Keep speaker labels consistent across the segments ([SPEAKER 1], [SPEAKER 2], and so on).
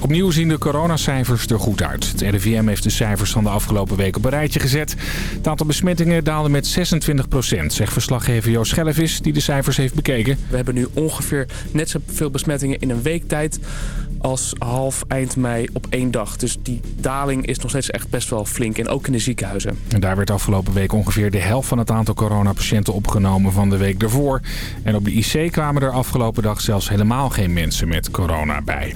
[SPEAKER 1] Opnieuw zien de coronacijfers er goed uit. Het RIVM heeft de cijfers van de afgelopen week op een rijtje gezet. Het aantal besmettingen daalde met 26 procent, zegt verslaggever Joost Schellevis, die de cijfers heeft bekeken.
[SPEAKER 2] We hebben nu ongeveer net zoveel besmettingen in een week tijd als half eind mei op één dag. Dus die daling is nog steeds echt best wel flink. En ook in de ziekenhuizen.
[SPEAKER 1] En daar werd afgelopen week ongeveer de helft van het aantal coronapatiënten opgenomen van de week ervoor. En op de IC kwamen er afgelopen dag zelfs helemaal geen mensen met corona bij.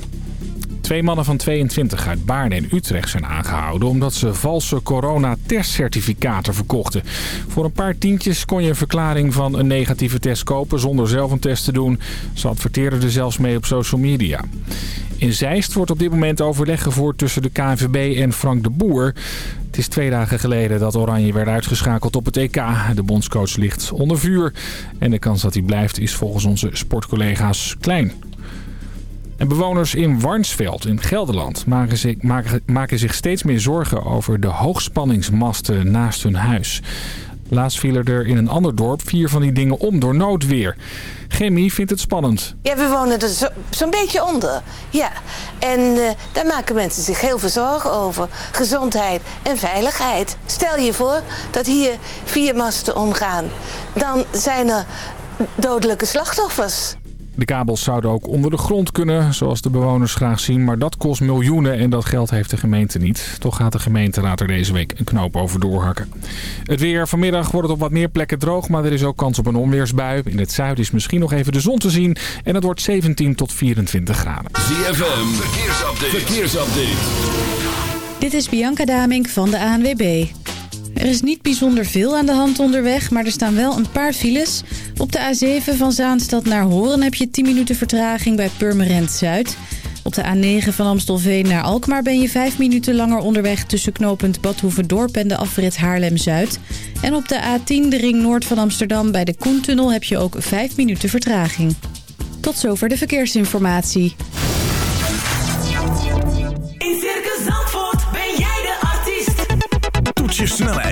[SPEAKER 1] Twee mannen van 22 uit Baarn en Utrecht zijn aangehouden... omdat ze valse corona-testcertificaten verkochten. Voor een paar tientjes kon je een verklaring van een negatieve test kopen... zonder zelf een test te doen. Ze adverteerden er zelfs mee op social media. In Zeist wordt op dit moment overleg gevoerd tussen de KNVB en Frank de Boer. Het is twee dagen geleden dat Oranje werd uitgeschakeld op het EK. De bondscoach ligt onder vuur. En de kans dat hij blijft is volgens onze sportcollega's klein. En bewoners in Warnsveld in Gelderland maken zich, maken, zich steeds meer zorgen over de hoogspanningsmasten naast hun huis. Laatst vielen er in een ander dorp vier van die dingen om door noodweer. Chemie vindt het spannend.
[SPEAKER 3] Ja, we wonen er zo'n zo beetje onder. Ja, en uh, daar maken mensen zich heel veel zorgen over. Gezondheid en veiligheid. Stel je voor dat hier vier masten omgaan. Dan zijn er dodelijke slachtoffers.
[SPEAKER 1] De kabels zouden ook onder de grond kunnen, zoals de bewoners graag zien. Maar dat kost miljoenen en dat geld heeft de gemeente niet. Toch gaat de gemeenteraad er deze week een knoop over doorhakken. Het weer. Vanmiddag wordt het op wat meer plekken droog, maar er is ook kans op een onweersbui. In het zuiden is misschien nog even de zon te zien. En het wordt 17 tot 24 graden.
[SPEAKER 4] ZFM. Verkeersupdate. Verkeersupdate.
[SPEAKER 5] Dit is Bianca Damink van de ANWB. Er is niet bijzonder veel aan de hand onderweg, maar er staan wel een paar files. Op de A7 van Zaanstad naar Horen heb je 10 minuten vertraging bij Purmerend Zuid. Op de A9 van Amstelveen naar Alkmaar ben je 5 minuten langer onderweg... tussen knooppunt Badhoevedorp en de afrit Haarlem-Zuid. En op de A10, de ring noord van Amsterdam, bij de Koentunnel... heb je ook 5 minuten vertraging. Tot zover de verkeersinformatie.
[SPEAKER 6] In Circus Zandvoort ben jij de artiest.
[SPEAKER 7] Toets je snelheid,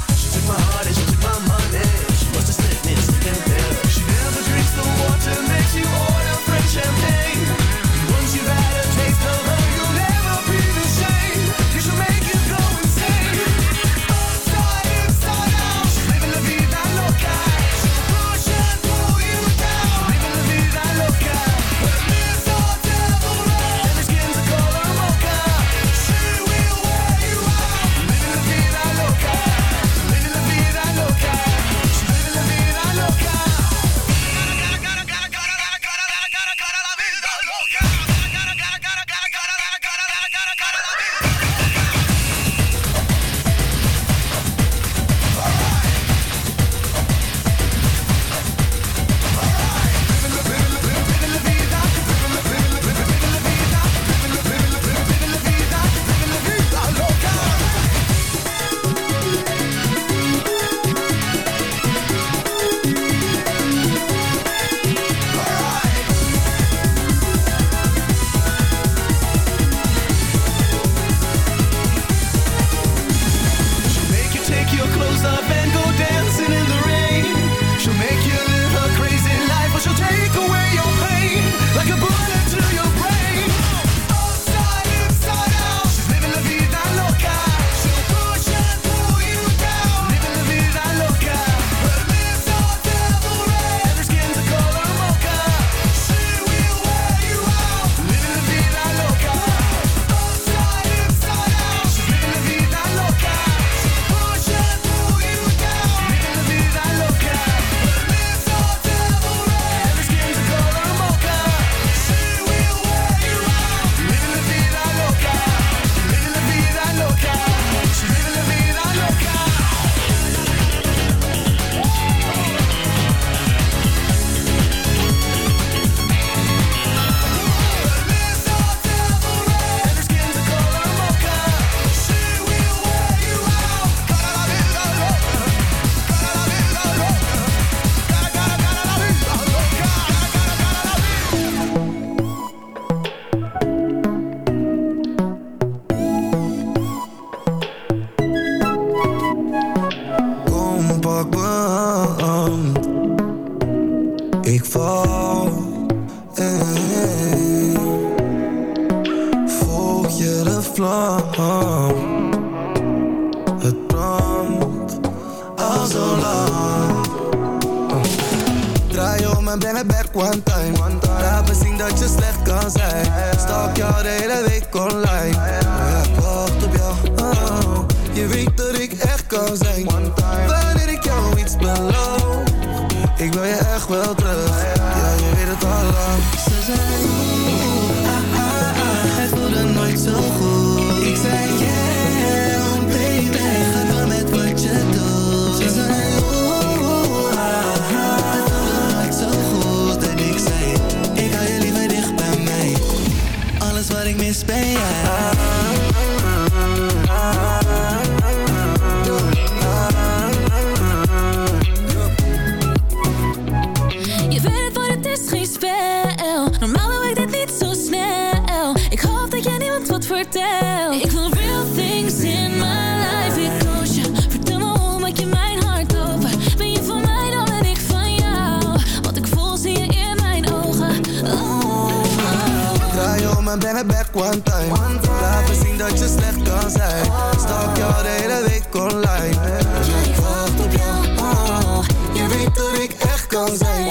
[SPEAKER 8] kan
[SPEAKER 9] on.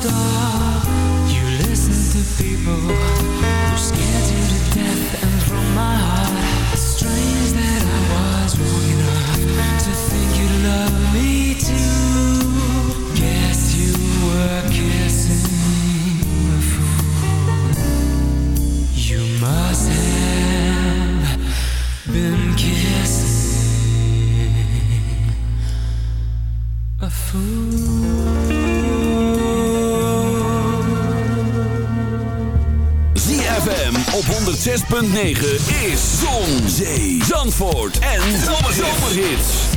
[SPEAKER 6] star. You listen to people.
[SPEAKER 4] is Zon, Zee, Zandvoort en Zomerhits.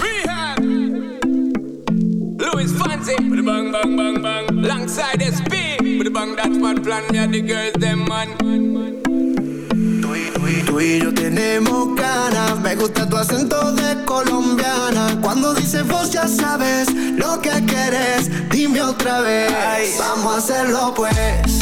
[SPEAKER 4] Rehab.
[SPEAKER 10] Louis Fancy. Bang, bang, bang, bang. Langside SP. Bang, that's what plan me the girls, them man.
[SPEAKER 8] Tú y yo tenemos ganas, me gusta tu acento de colombiana. Cuando dices vos ya sabes lo que quieres, dime otra vez. Vamos a hacerlo pues.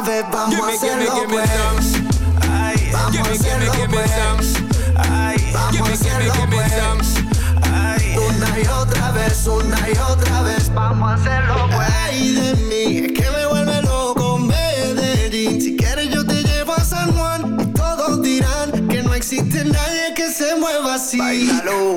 [SPEAKER 11] otra vamos
[SPEAKER 10] give me,
[SPEAKER 11] a
[SPEAKER 10] hacerlo give me, give me
[SPEAKER 11] pues. Vamos
[SPEAKER 10] give me, a
[SPEAKER 11] hacerlo
[SPEAKER 10] give me,
[SPEAKER 11] pues. Vamos
[SPEAKER 10] give me,
[SPEAKER 11] a hacerlo
[SPEAKER 10] give me,
[SPEAKER 11] pues. Una y otra vez, una y otra vez, vamos a hacerlo pues. Ay, de mí, es que me vuelve loco Medellín. Si quieres yo te llevo a San Juan y todos dirán que no existe nadie que se mueva así.
[SPEAKER 12] Bailalo.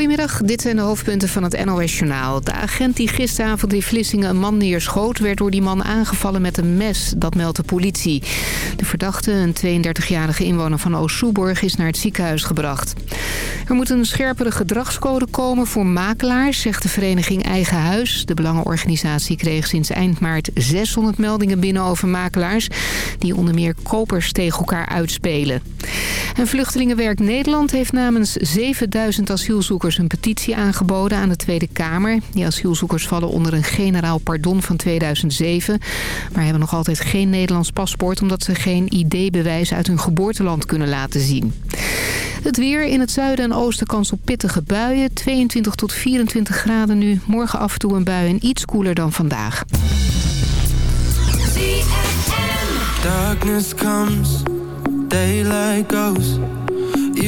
[SPEAKER 13] Goedemiddag, dit zijn de hoofdpunten van het NOS-journaal. De agent die gisteravond in Vlissingen een man neerschoot... werd door die man aangevallen met een mes, dat meldt de politie. De verdachte, een 32-jarige inwoner van Oost-Soeborg... is naar het ziekenhuis gebracht. Er moet een scherpere gedragscode komen voor makelaars... zegt de vereniging Eigen Huis. De belangenorganisatie kreeg sinds eind maart 600 meldingen binnen over makelaars... die onder meer kopers tegen elkaar uitspelen. En Vluchtelingenwerk Nederland heeft namens 7000 asielzoekers asielzoekers een petitie aangeboden aan de Tweede Kamer. Die asielzoekers vallen onder een generaal pardon van 2007... maar hebben nog altijd geen Nederlands paspoort... omdat ze geen ID-bewijs uit hun geboorteland kunnen laten zien. Het weer in het zuiden en oosten kans op pittige buien. 22 tot 24 graden nu. Morgen af en toe een bui en iets koeler dan vandaag.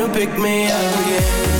[SPEAKER 8] you pick me up again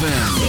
[SPEAKER 12] ZFM.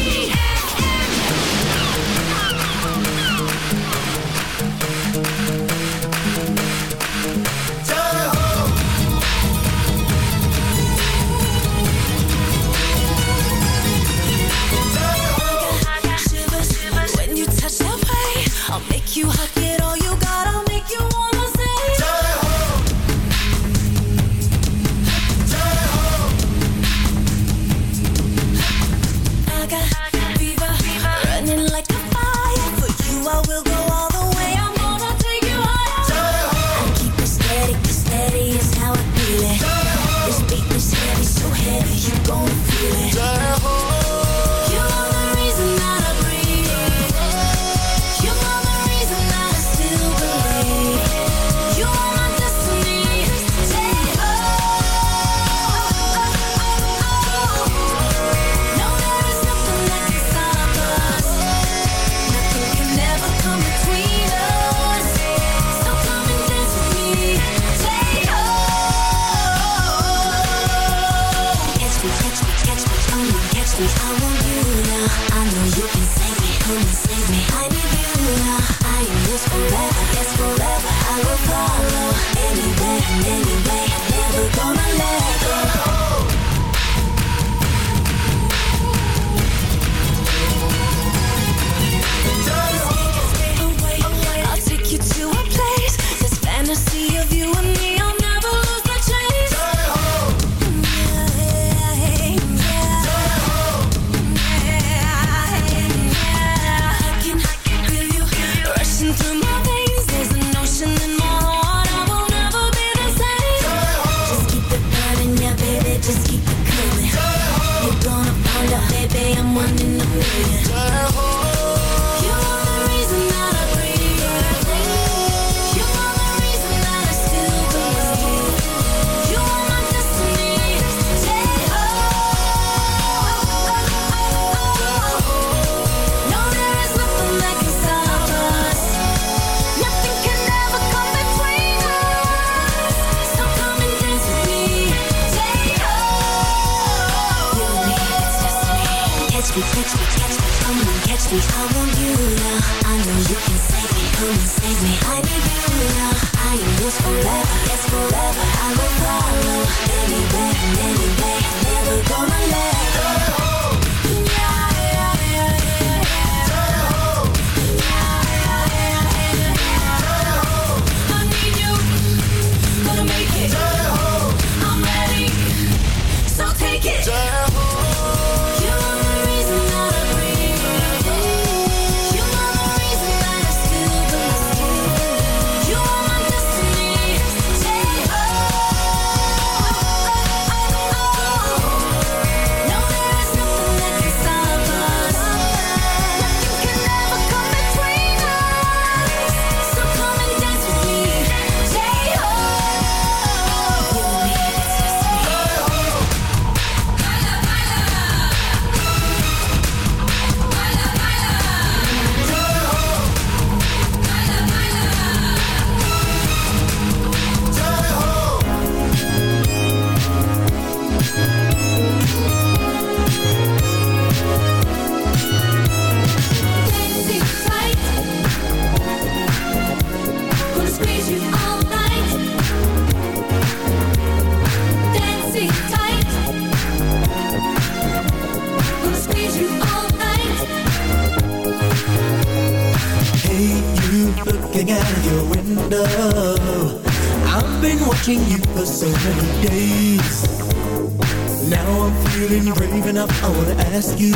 [SPEAKER 12] up, I
[SPEAKER 14] wanna
[SPEAKER 12] ask you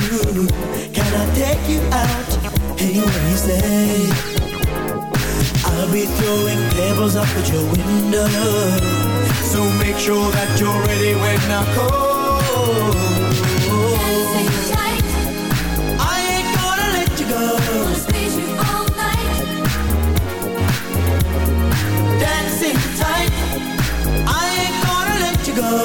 [SPEAKER 12] Can I take you out? Hey, what do you say? I'll be throwing pebbles up at your window So make sure that you're ready when I call
[SPEAKER 14] tight.
[SPEAKER 12] I ain't gonna let you go
[SPEAKER 14] I'll squeeze you all night
[SPEAKER 12] Dancing tight I ain't gonna let you go